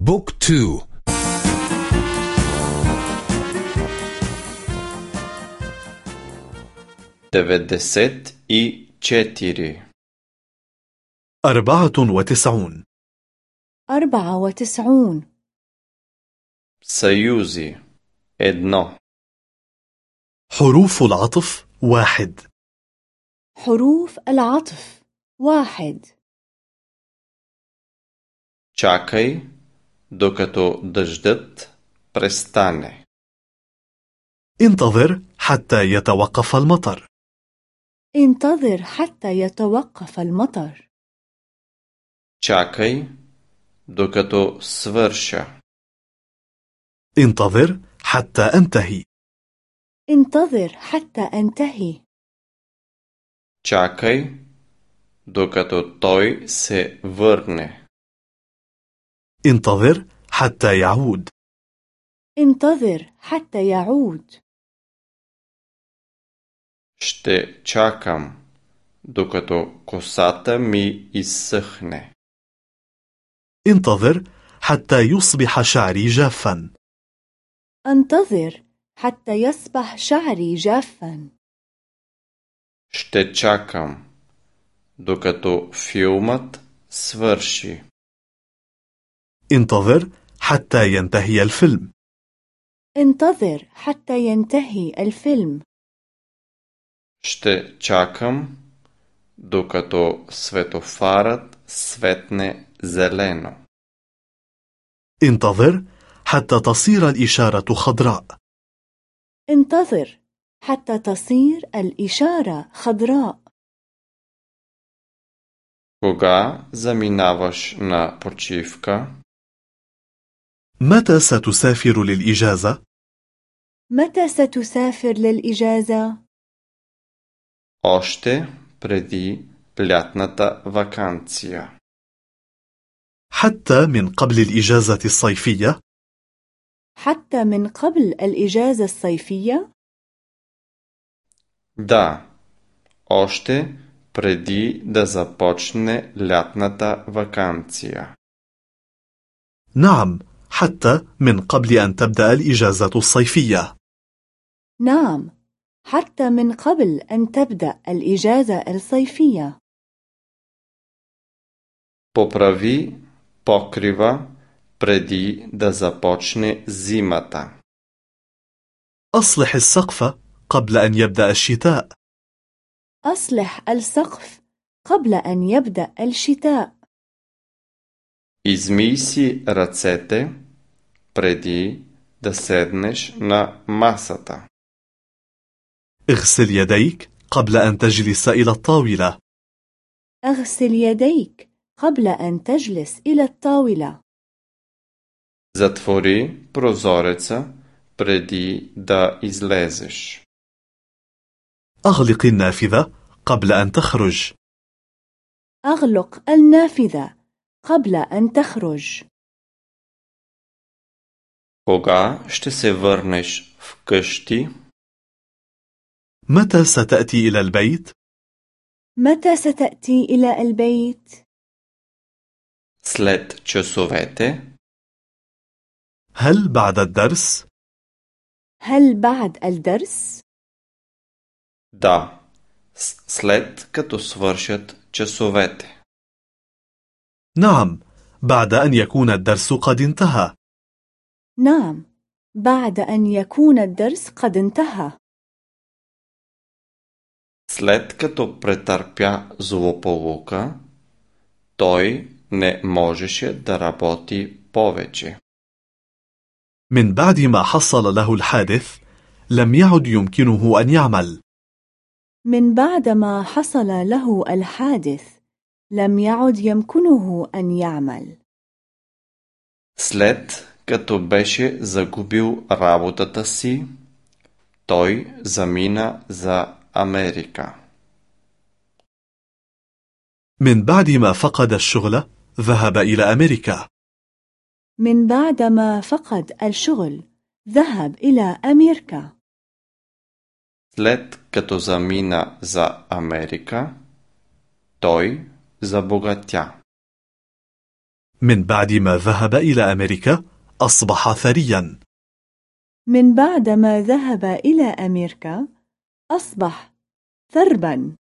Book two. Деветдесет и четири أربعة وتسعون. أربعة وتسعون. Съюзи. Едно. حروف العطف واحد. حروف العطف واحد. چاكي докато дъждът престане. انتظر حتى يتوقف المطر انتظر حتى يتوقف المطر Чакай, докато свърша. انتظر حتى أنتهي انتظر حتى أنتهي Чакай, докато той се върне. انتظر حتى يعود انتظر حتى يعود Ще чакам, докато косата ми изсъхне. انتظر حتى يصبح شعري جافا أنتظر حتى يصبح شعري جافا Ще чакам, докато филмът свърши. انتظر حتى ينتهي الفيلم انتظر حتى ينتهي الفيلم Ще чакам, докато светофарът светне зелено. انتظر حتى تصير الإشارة خضراء انتظر حتى تصير الإشارة خضراء Кога заминаваш на почивка? متى ستسافر للإجازة؟ متى ستسافر للإجازة؟ Още преди лятната вакансия. حتى من قبل الإجازة الصيفية حتى من قبل الإجازة الصيفية؟ Да, още преди да започне лятната вакансия. نعم حتى من قبل أن تبدأ الإجازة الصيفية نعم حتى من قبل أن تبدأ الإجازة الصيفية Поправи покрива преди да започне зимата. أصلح السقف قبل أن يبدأ الشتاء أصلح السقف قبل أن يبدأ الشتاء Измий си ръцете преди да седнеш на масата. اغسل يديك قبل أن تجلس إلى الطاولة أغسل يديك قبل أن تجلس إلى الطاولة Затвори прозореца преди да излезеш. أغلق النافذة قبل أن تخرج أغلق النافذة قبل أن تخرج Кога ще се върнеш вкъщи? متى ستأتي إلى البيت؟ متى ستأتي إلى البيت؟ След часовете? هل بعد الدرس؟ هل بعد الدرس؟ Да, с- след като свършат часовете. نعم بعد أن يكون الدرس قد انتهى نعم بعد أن يكون الدرس قد انتهى След като претърпя злополука, той не можеше да работи повече. من بعد ما حصل له الحادث لم يعد يمكنه أن يعمل من بعد ما حصل له الحادث لم يعد يمكنه أن يعمل След като беше загубил работата си, той замина за Америка. من بعد ما فقد الشغل ذهب إلى أمريكا من بعد ما فقد الشغل ذهب إلى أمريكا След като замина за Америка, той زبغتيا. من بعد ما ذهب إلى أمريكا أصبح ثريا من بعد ما ذهب إلى أمريكا أصبح ثربا